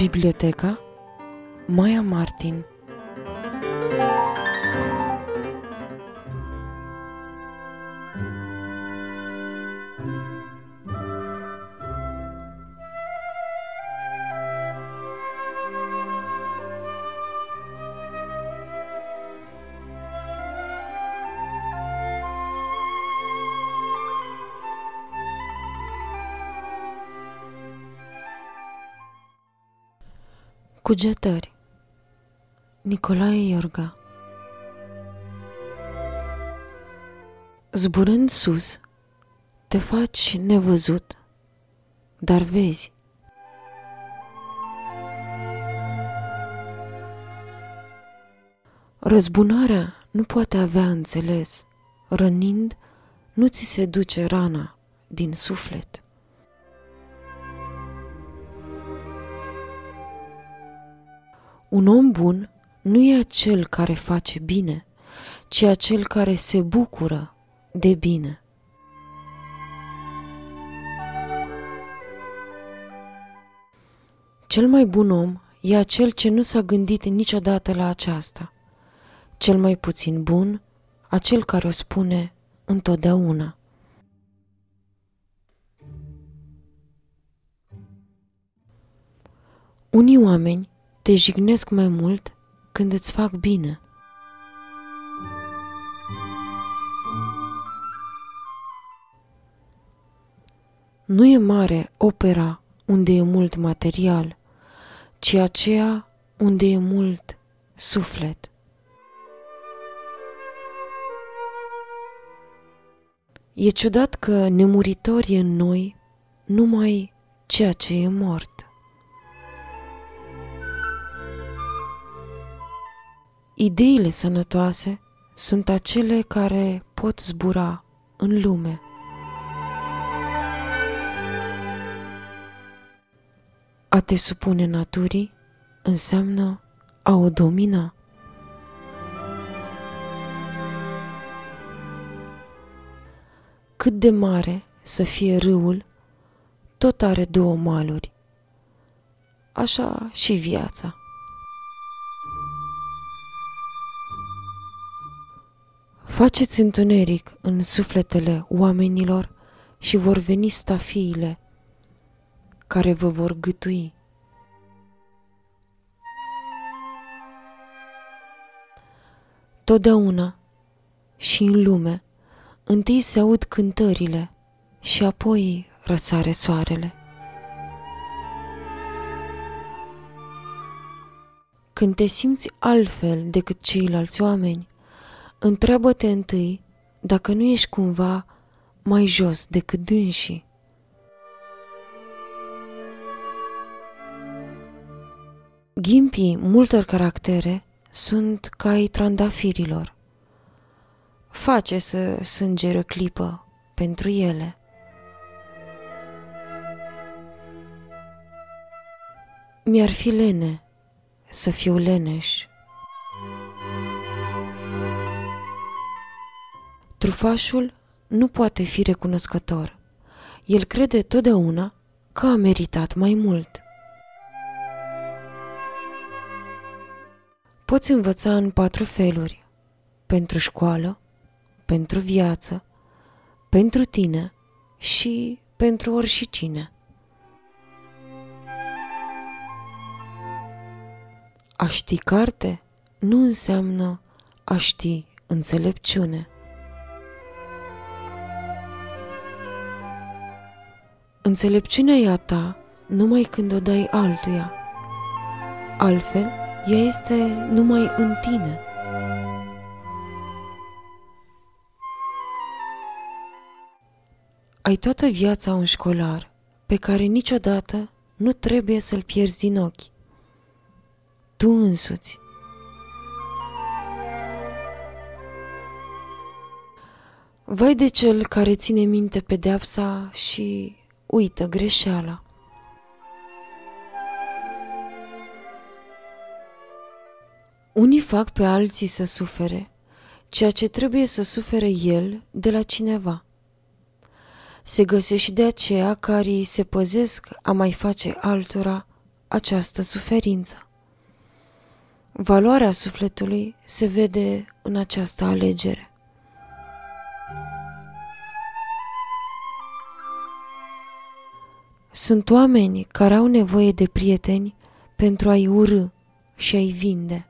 Biblioteca Maya Martin Cugetări Nicolae Iorga Zburând sus, te faci nevăzut, dar vezi. Răzbunarea nu poate avea înțeles, rănind, nu ți se duce rana din suflet. Un om bun nu e acel care face bine, ci acel care se bucură de bine. Cel mai bun om e acel ce nu s-a gândit niciodată la aceasta. Cel mai puțin bun, acel care o spune întotdeauna. Unii oameni te jignesc mai mult când îți fac bine. Nu e mare opera unde e mult material, ci aceea unde e mult suflet. E ciudat că nemuritor e în noi numai ceea ce e mort. Ideile sănătoase sunt acele care pot zbura în lume. A te supune naturii înseamnă a o domina. Cât de mare să fie râul, tot are două maluri. Așa și viața. Faceți întuneric în sufletele oamenilor și vor veni stafiile care vă vor gâtui. Totdeauna și în lume, întâi se aud cântările și apoi răsare soarele. Când te simți altfel decât ceilalți oameni, Întreabă-te întâi dacă nu ești cumva mai jos decât dânsii. Ghimpii multor caractere sunt ca ai trandafirilor. Face să sângere o clipă pentru ele. Mi-ar fi lene să fiu leneș Trufașul nu poate fi recunoscător. El crede totdeauna că a meritat mai mult. Poți învăța în patru feluri. Pentru școală, pentru viață, pentru tine și pentru oricine. A ști carte nu înseamnă a ști înțelepciune. Înțelepciunea e a ta numai când o dai altuia. Altfel, ea este numai în tine. Ai toată viața un școlar pe care niciodată nu trebuie să-l pierzi din ochi. Tu însuți. Vai de cel care ține minte pedeapsa și uită greșeala. Unii fac pe alții să sufere ceea ce trebuie să sufere el de la cineva. Se găsește de aceea care se păzesc a mai face altora această suferință. Valoarea sufletului se vede în această alegere. Sunt oameni care au nevoie de prieteni pentru a-i urâ și a-i vinde.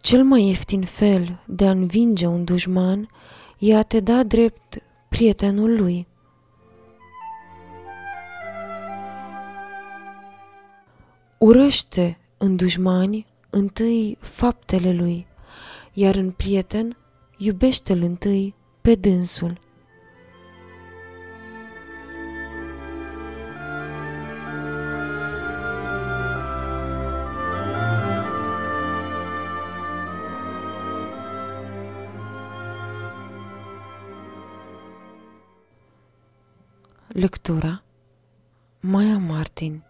Cel mai ieftin fel de a învinge un dușman e a te da drept prietenul lui. Urăște în dușmani întâi faptele lui, iar în prieten iubește-l întâi pe dânsul. Lectura Maia Martin